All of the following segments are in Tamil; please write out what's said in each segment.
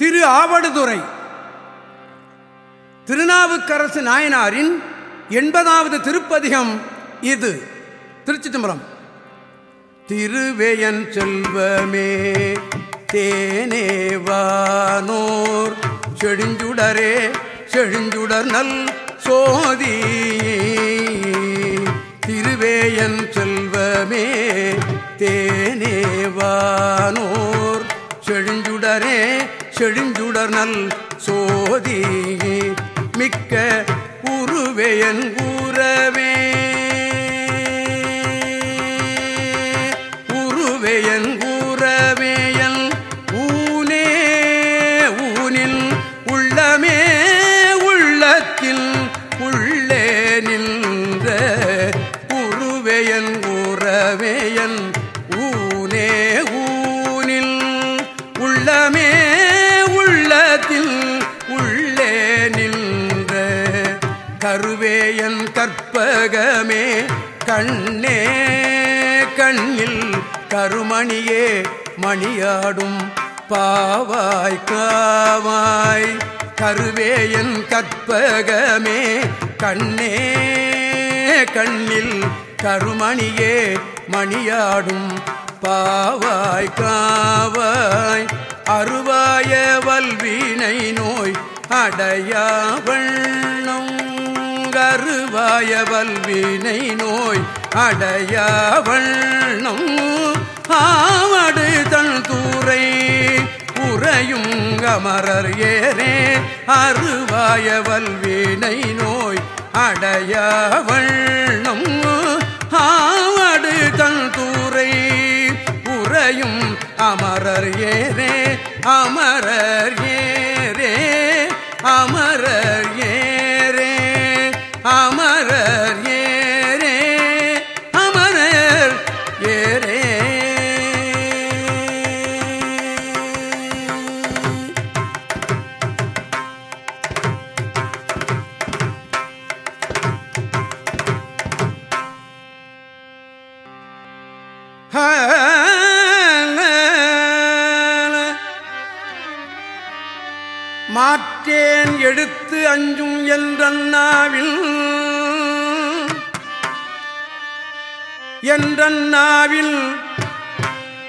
திரு ஆவடுதுறை. திருநாவுக்கரசு நாயனாரின் எண்பதாவது திருப்பதிகம் இது. திருச்சி தம்பரம் திருவேயன் செல்வமே தேனேவானோர் செழிஞ்சுடரே செழிஞ்சுடர் நல் சோதி. திருவேயன் செல்வமே தேனேவானோர் செழிஞ்சுடரே செழுஞ்சுடர்நல் சோதி மிக்க உருவேயன் ஊரவே கண்ணில் கருமணியே மணியாடும் பாவாய் காவாய். கருவேயன் கற்பகமே கண்ணே கண்ணில் கருமணியே மணியாடும் பாவாய் காவாய். அருவாய வல்வினை நோய் அடையாவண்ணம். கருவாய வல்வினை நோய் அடையவண்ணம் ஆவடு தன் கூரை உறையும் அமரர் ஏரே அருவாயவல் வீணை நோய் அடையவண்ணம் ஆவடு தன் கூரை உறையும் அமரர் ஏரே அமரர் ஏரே அமரர் மாற்றேன் எடுத்து அஞ்சும் என்றன்னாவில் என்றன்னாவில்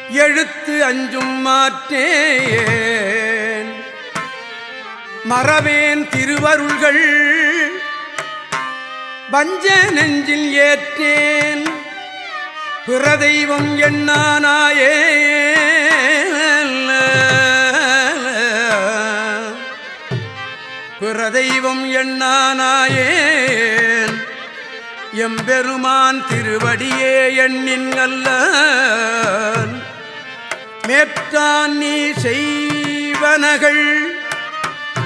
எழுத்து அஞ்சும் மாற்றேன். மறவேன் திருவருள்கள். வஞ்ச நெஞ்சில் ஏற்றேன். பிறதெய்வம் எண்ணானாயே தெய்வம் எண்ணானாயேன் எம்பெருமான் திருவடியே எண்ணின் அல்ல மேற்கான் நீ செய்வனகள்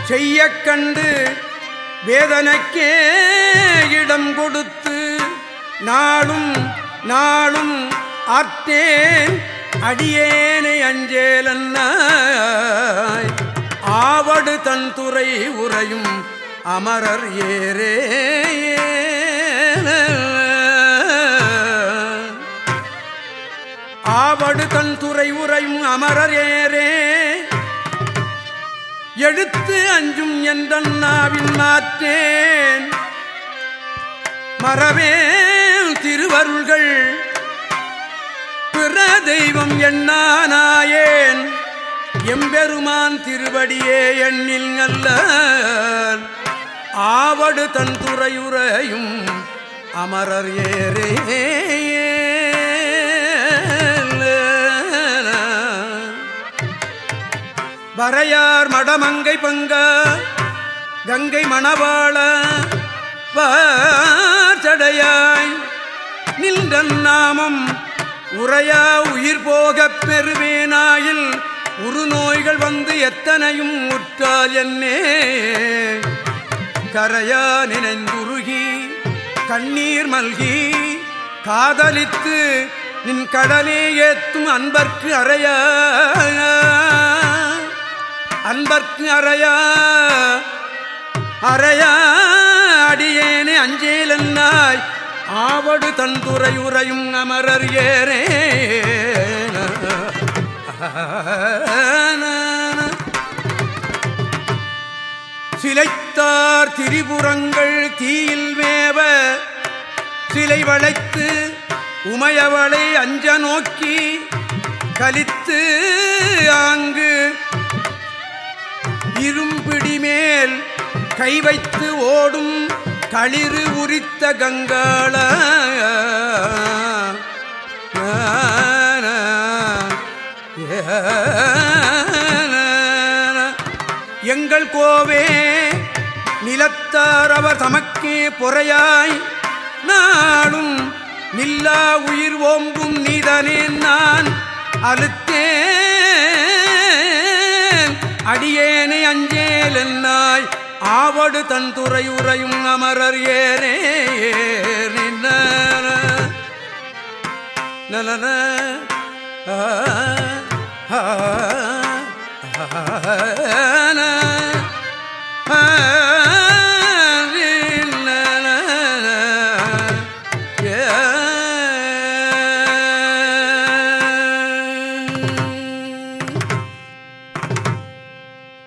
செய்ய கண்டு வேதனைக்கே இடம் கொடுத்து நாளும் நாளும் ஆற்றேன் அடியேனை அஞ்சேலன்னாய். ஆவடு தன் துறை உறையும் அமரர் ஏரே ஆவடு தன் துறை உறையும் அமரர் ஏரே எடுத்து அஞ்சும் என்ற நாவின் மாற்றேன். மறவேல் திருவருள்கள் பிற தெய்வம் எண்ணானாயேன் எம்பெருமான் திருவடியே எண்ணில் நல்ல ஆவடு தன் துறையுறையும் அமரர் ஏரே வரையார் மடமங்கை பங்க கங்கை மணவாள வாச்சடையாய் நின்ற நாமம் உரையா உயிர் போகப் பெறுவேனாயில் உருநோய்கள் வந்து எத்தனையும் உற்றால் என்னே. கரையா நினைந்துருகி கண்ணீர் மல்கி காதலித்து நின் கடலே ஏத்தும் அன்பர்க்கு அறையா. அன்பர்க்கு அறையா. அறையா. அடியேனே அஞ்சேலன்னாய் ஆவடு தந்துரையுறையும் அமரர் ஏறே. சிலைத்தார் திரிபுரங்கள் தீயில் மேவ சிலை வளைத்து உமையவளை அஞ்ச நோக்கி கலித்து ஆங்கு இரும்பிடி மேல் கை வைத்து ஓடும் களிறு உரித்த கங்காள. எங்கள் கோவே நிலத்தார் அவர் தமக்கே பொறையாய் நாளும் நில்லா உயிர் ஓம்பும் நீதனே நான் அழுத்தேன் அடியேனை அஞ்சேல் என்னாய் ஆவடு தன் துறையுறையும் அமரர் ஏரே நலன ஆ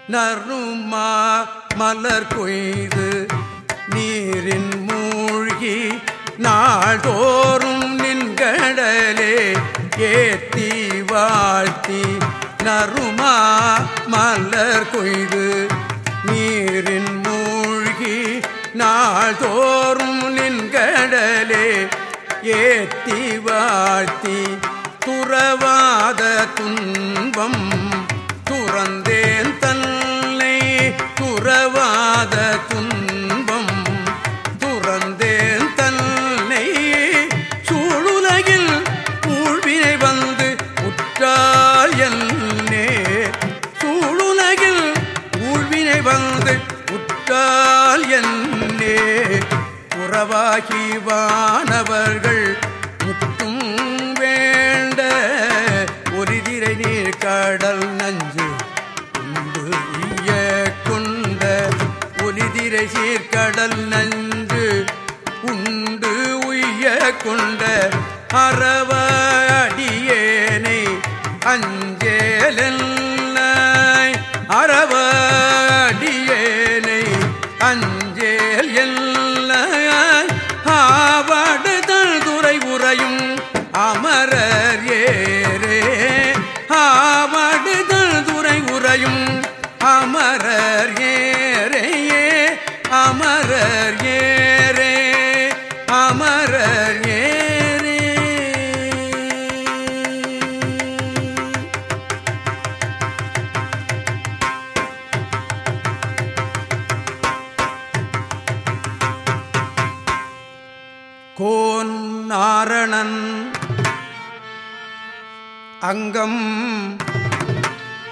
நருமா மலர் கொய்து நீரின் மூழ்கி நாள்தோறும் நின்கடலே ஏத்தி வாழ்த்தி நருமா மலர் கொய்து நீரின் மூழ்கி நாள்தோறும் நின்கடலே ஏத்தி வாழ்த்தி துறவாத துன்பம் துறந்தேன் தன்னை துறவாத துன்பம் உற்றால் என்னே? உறவாகி வானவர்கள் முத்தும் வேண்ட ஒரு திரை நீர் கடல் நஞ்சு உண்டு இய கொண்ட ஒலிதிரை சீர்கடல் நஞ்சு உண்டு உய்ய கொண்ட அறவ அடியேனை அஞ்சேலை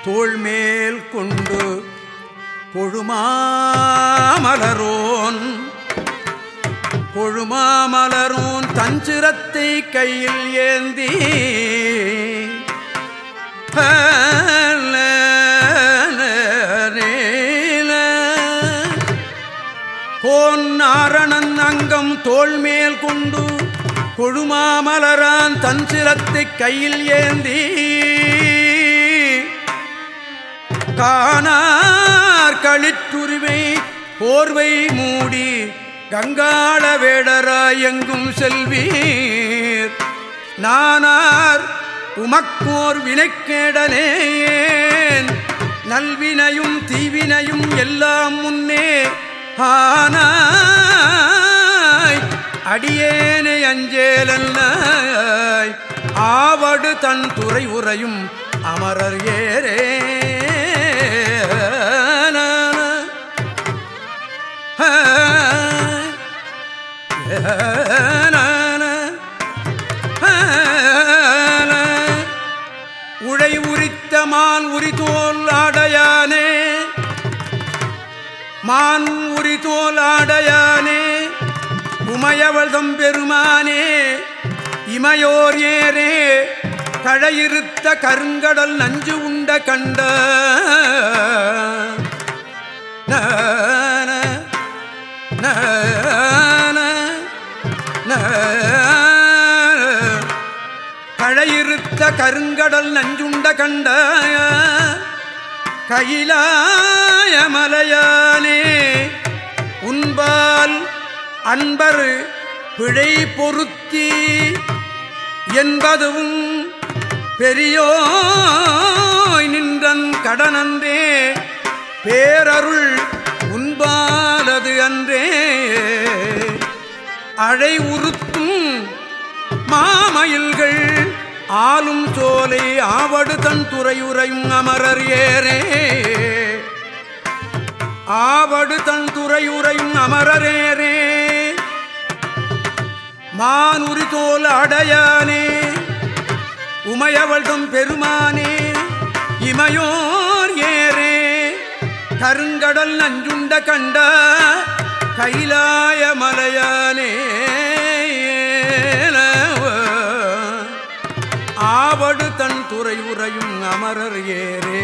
தோள்மேல் கொண்டு கொழுமாமலரோன் கொழுமாமலரோன் தஞ்சிரத்தை கையில் ஏந்தி கோன் நாரணன் அங்கம் தோள்மேல் கொண்டு கொழுமாமலரான் தஞ்சிரத்தை கையில் ஏந்தி காணார் களிற்றுருவை போர்வை மூடி கங்காள வேடராயெங்கும் செல்வீர். நானார் உமக்கோர் வினைக்கேடனேன் நல்வினையும் தீவினையும் எல்லாம் முன்னே ஆனாய் அடியேனை அஞ்சேலல்லாய் ஆவடு தன் துறை உறையும் அமரர் ஏரே உழை உரித்த மான் உரிதோல் ஆடையானே. மான் உரிதோல் ஆடையானே. உமையவள்தம் பெருமானே இமையோர் ஏரே கழையிருத்த கருங்கடல் நஞ்சு உண்ட கண்ட. கழையிருத்த கருங்கடல் நஞ்சுண்ட கண்ட கைலாயமலையானே உன்பால் அன்பர் பிழை பொருத்தி என்பதுவும் பெரியோய் நின்றன் கடனன்றே பேரருள் அன்றே அழை உறுத்தும் மாமயில்கள் ஆளும் சோலை ஆவடு தன் துறையுறையும் அமரர் ஏரே ஆவடு தன் துறையுறையும் அமரரேரே மானுரி தோல் அடையானே. உமையவள்தம் பெருமானே இமையோர் ஏரே கருங்கடல் நஞ்சுண்ட கண்ட கைலாய மலையானே ஆவடு தன் துறை உறையும் அமரர் ஏரே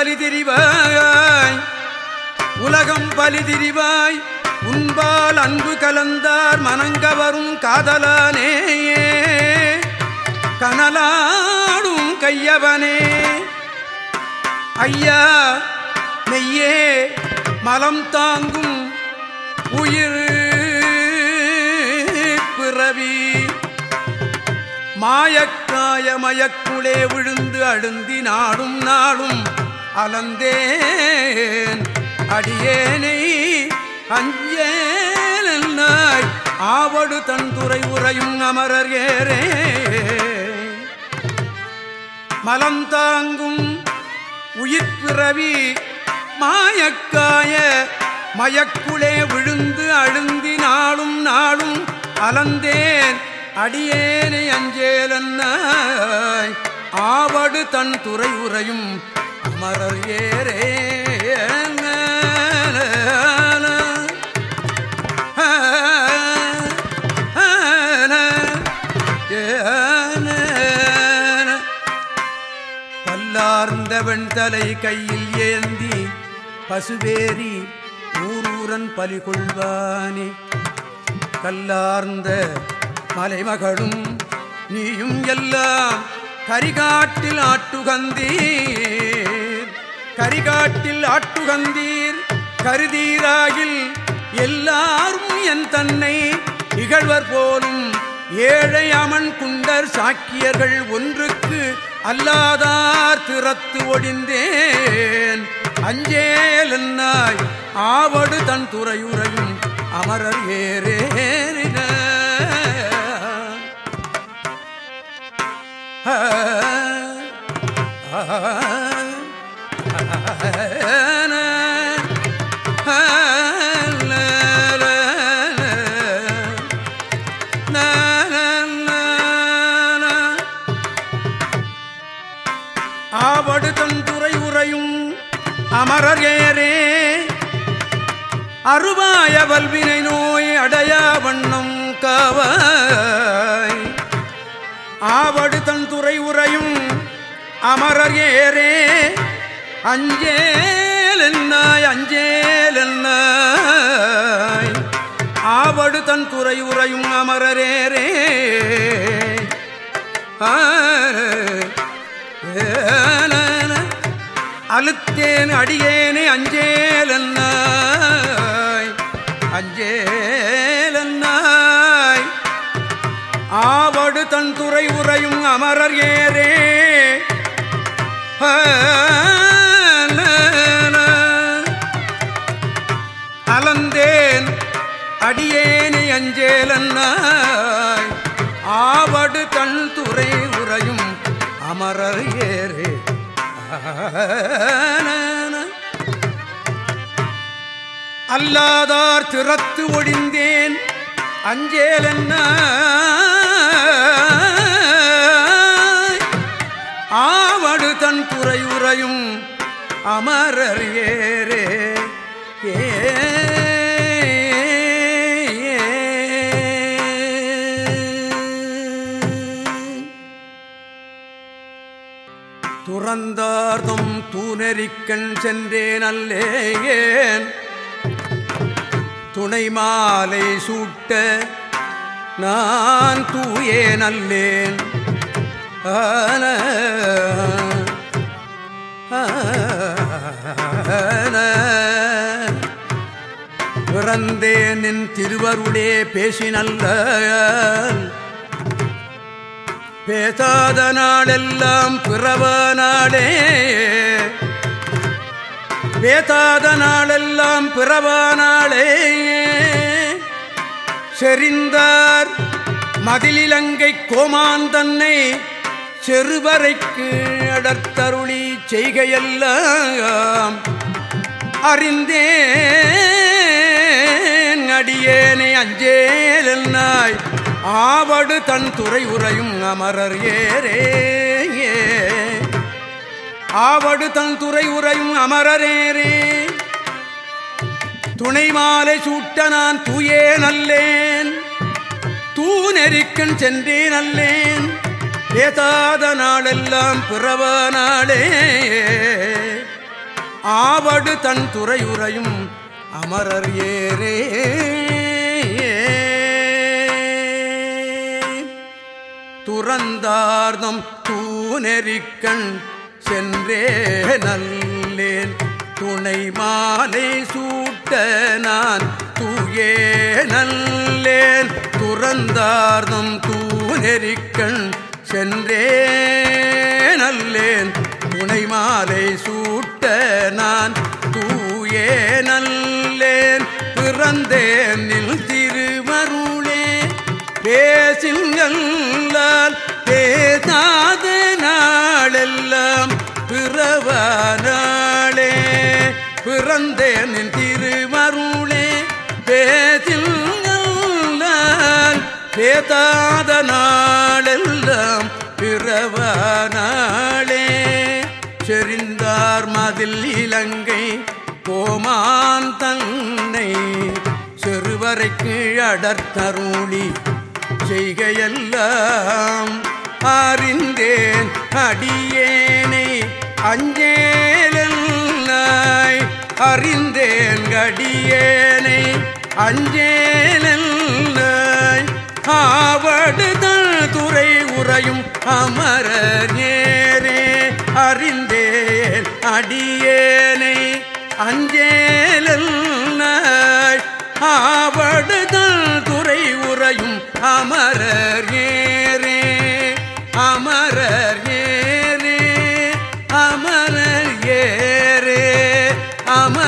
பலிதிரிவாய். உலகம் பலிதிரிவாய். உன்பால் அன்பு கலந்தார் மனங்கவரும் காதலானேயே கனலாடும் கையவனே. ஐயா நெய்யே மலம் தாங்கும் உயிர் பிறவி. மாயக்காய மயக்குளே விழுந்து அழுந்தி நாடும் நாடும் அலந்தேன் அடியேனை அஞ்சேலாய் ஆவடு தன் துறை உறையும் அமரர் ஏரே மலம் தாங்கும் உயிர் பிறவி மாயக்காய மயக்குளே விழுந்து அழுந்தி நாளும் நாளும் அலந்தேன் அடியேனை அஞ்சேலன்னாய் ஆவடு தன் துறை உறையும் மரர் ஏரே பல்லார்ந்த வெண்தலை கையில் ஏந்தி பசுவேரி ஊரூரன் பலிகொள்வானே. கல்லார்ந்த மலைமகளும் நீயும் எல்லாம் கரிகாட்டில் ஆட்டுகந்தீ கரிகாட்டில் ஆட்டுகந்தீர் கருதீராகில் எல்லாரும் என் தன்னை இகழ்வர் போலும் ஏழை அமன் குண்டர் சாக்கியர்கள் ஒன்றுக்கு அல்லாதார் திறத்து ஒடிந்தேன். அஞ்சேல் ஆவடு தன் துறையுறையும் அமரர் ஏறேறின. ஆ. அருவாய வல்வினை நோய் அடையா வண்ணம் காவாய் ஆவடு தன் துறை உரையும் அமரர் ஏரே அஞ்சேல் என்னாய் அஞ்சேல் என்னாய். ஆவடு தன் துறை உரையும் அமரரேரே அழுத்தேன் அடியேனே அஞ்சேல் அஞ்சேலன்னாய் அஞ்சேலன்னாய் ஆவடு தன் துறை உறையும் அமரர் ஏரே அலந்தேன் அடியேனை அஞ்சேலன்னாய். ஆவடு தன் துறை உறையும் அமரர் ஏரே அல்லாதார் திறத்து ஒழிந்தேன். அஞ்சேலென்ன ஆவடு தன் குறையுறையும் அமரர் ஏரே துறந்தார்தும் தூணெறிக்கண் சென்றேன் அல்லேன் துணை மாலை சூட்ட நான் தூயேன் நல்லேன். ஆன பிறந்தேன் நின் திருவருளே பேசினல்ல பேசாத நாளெல்லாம் பிறவ நாளே. வேதாத நாளெல்லாம் பிறவானாளே. செறிந்தார் மதிலிலங்கை கோமாந்தன்னை செருவரைக்கு அடர்த்தருளி செய்கையெல்லாம் அறிந்தேன். அடியேனை அஞ்சேல் நாய் ஆவடு தன் துறை உரையும் அமரர் ஏரே ஆவடு தன் துறை உரையும் அமரரேரே துணை மாலை சூட்ட நான் தூயே நல்லேன். தூ நெறிக்கண் சென்றே நல்லேன். பேசாத நாளெல்லாம் பிறவ நாளே. ஆவடு தன் துறையுறையும் அமரர் ஏரே துறந்தார்தம் தூநெறிக்கண் சென்றே நல்லேன். துணை மாலை சூட்ட நான் தூயே நல்லேன். துறந்தார்தம் தூநெறிக்கண் சென்றே நல்லேன். துணை மாலை சூட்ட நான் தூயே நல்லேன். பிறந்தேன் நில் பேதாத நாளெல்லாம் பிறவ நாளே. செறிந்தார் மதில் இலங்கை கோமான் தன்னை செருவரைக்கு அடர்த்தருளி செய்கையெல்லாம் அறிந்தேன் அடியேனை அஞ்சேலாய் அறிந்தேன் அடியேனை அஞ்சேலன் ஆவடுதல் துறை உறையும் அமரர் நேரே அறிந்தேன் அடியேனை அஞ்சேலல் ஆவடுதல் துறை உறையும் அமரர் நேரே அமரர் நேரே அமரர் ஏரே அமர்